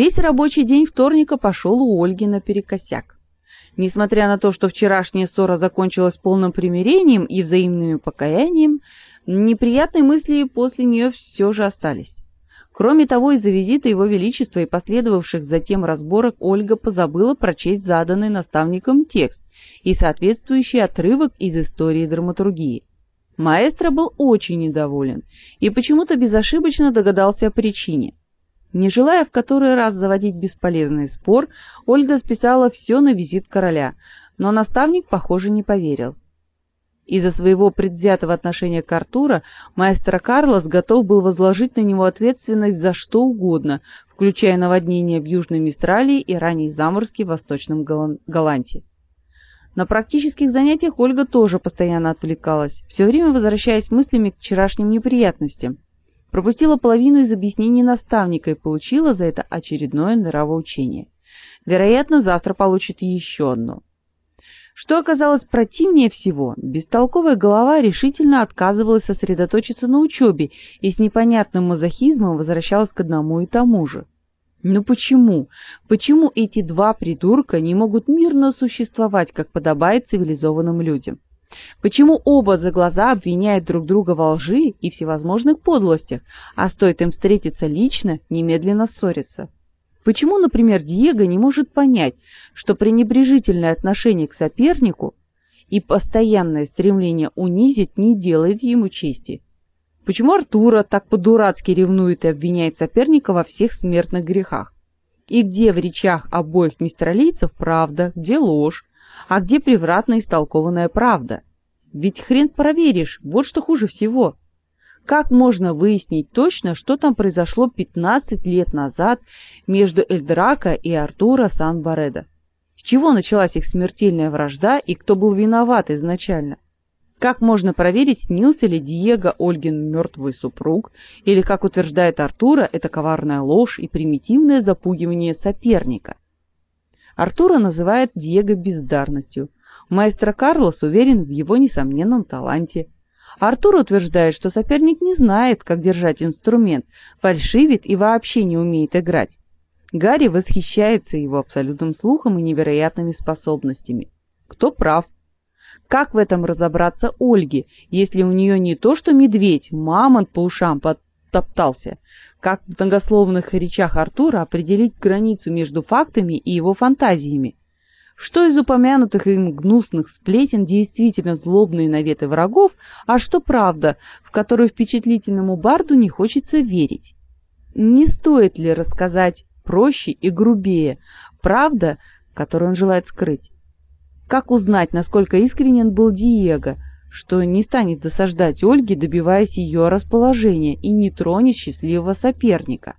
Весь рабочий день вторника пошел у Ольги наперекосяк. Несмотря на то, что вчерашняя ссора закончилась полным примирением и взаимным покаянием, неприятные мысли после нее все же остались. Кроме того, из-за визита его величества и последовавших затем разборок Ольга позабыла прочесть заданный наставником текст и соответствующий отрывок из истории драматургии. Маэстро был очень недоволен и почему-то безошибочно догадался о причине. Не желая в который раз заводить бесполезный спор, Ольга списала все на визит короля, но наставник, похоже, не поверил. Из-за своего предвзятого отношения к Артура маэстро Карлос готов был возложить на него ответственность за что угодно, включая наводнение в Южной Мистралии и ранние заморозки в Восточном Голландии. На практических занятиях Ольга тоже постоянно отвлекалась, все время возвращаясь мыслями к вчерашним неприятностям пропустила половину из объяснений наставника и получила за это очередное нравоучение. Вероятно, завтра получит еще одно. Что оказалось противнее всего, бестолковая голова решительно отказывалась сосредоточиться на учебе и с непонятным мазохизмом возвращалась к одному и тому же. Ну почему? Почему эти два придурка не могут мирно существовать, как подобает цивилизованным людям? Почему оба за глаза обвиняют друг друга во лжи и всевозможных подлостях, а стоит им встретиться лично, немедленно ссорятся? Почему, например, Диего не может понять, что пренебрежительное отношение к сопернику и постоянное стремление унизить не делает ему чести? Почему Артура так по-дурацки ревнует и обвиняет соперника во всех смертных грехах? И где в речах обоих мистралийцев правда, где ложь, а где превратно истолкованная правда? Ведь хрен проверишь, вот что хуже всего. Как можно выяснить точно, что там произошло 15 лет назад между Эльдрако и Артура Сан-Баредо? С чего началась их смертельная вражда и кто был виноват изначально? Как можно проверить, снился ли Диего Ольгин мертвый супруг, или, как утверждает Артура, это коварная ложь и примитивное запугивание соперника? Артура называет Диего бездарностью. Маэстро Карлос уверен в его несомненном таланте. Артур утверждает, что соперник не знает, как держать инструмент, фальшивит и вообще не умеет играть. Гарри восхищается его абсолютным слухом и невероятными способностями. Кто прав? Как в этом разобраться Ольге, если у нее не то что медведь, мамонт по ушам топтался, как в многословных речах Артура определить границу между фактами и его фантазиями? Что из упомянутых им гнусных сплетен действительно злобные наветы врагов, а что правда, в которую впечатлительному барду не хочется верить? Не стоит ли рассказать проще и грубее правда, которую он желает скрыть? Как узнать, насколько искренен был Диего, что не станет досаждать Ольге, добиваясь ее расположения, и не тронет счастливого соперника.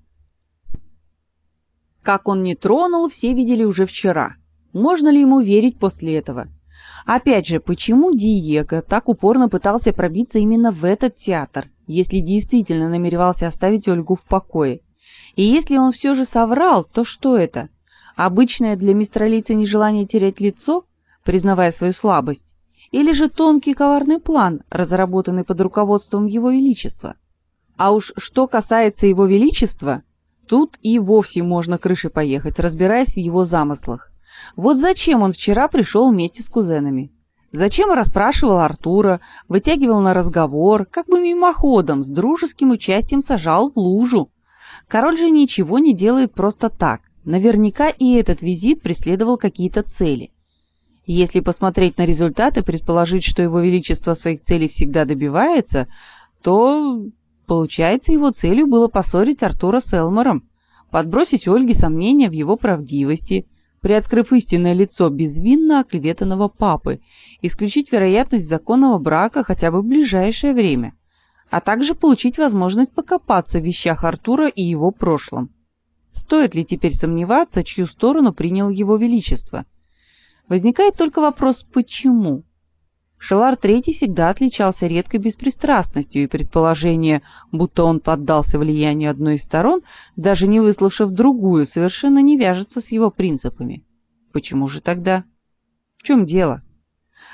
Как он не тронул, все видели уже вчера. Можно ли ему верить после этого? Опять же, почему Диего так упорно пытался пробиться именно в этот театр, если действительно намеревался оставить Ольгу в покое? И если он все же соврал, то что это? Обычное для мистралийца нежелание терять лицо, признавая свою слабость? Или же тонкий коварный план, разработанный под руководством его величества. А уж что касается его величества, тут и вовсе можно крышей поехать, разбираясь в его замыслах. Вот зачем он вчера пришел вместе с кузенами? Зачем расспрашивал Артура, вытягивал на разговор, как бы мимоходом, с дружеским участием сажал в лужу? Король же ничего не делает просто так. Наверняка и этот визит преследовал какие-то цели. Если посмотреть на результаты, предположить, что его величество своих целей всегда добивается, то получается его целью было поссорить Артура с Элмором, подбросить Ольге сомнения в его правдивости, приоткрыв истинное лицо безвинно оклеветанного папы, исключить вероятность законного брака хотя бы в ближайшее время, а также получить возможность покопаться в вещах Артура и его прошлом. Стоит ли теперь сомневаться, чью сторону принял его величество? Возникает только вопрос «почему?». Шелар III всегда отличался редкой беспристрастностью, и предположение, будто он поддался влиянию одной из сторон, даже не выслушав другую, совершенно не вяжется с его принципами. Почему же тогда? В чем дело?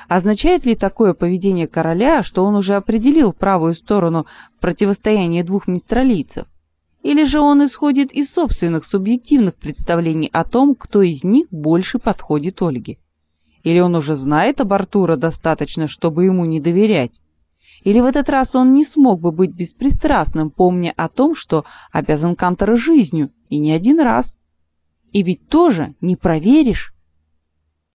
Означает ли такое поведение короля, что он уже определил правую сторону противостояния двух мистралийцев? Или же он исходит из собственных субъективных представлений о том, кто из них больше подходит Ольге? Или он уже знает об Артура достаточно, чтобы ему не доверять? Или в этот раз он не смог бы быть беспристрастным, помня о том, что обязан Кантору жизнью, и не один раз? И ведь тоже не проверишь.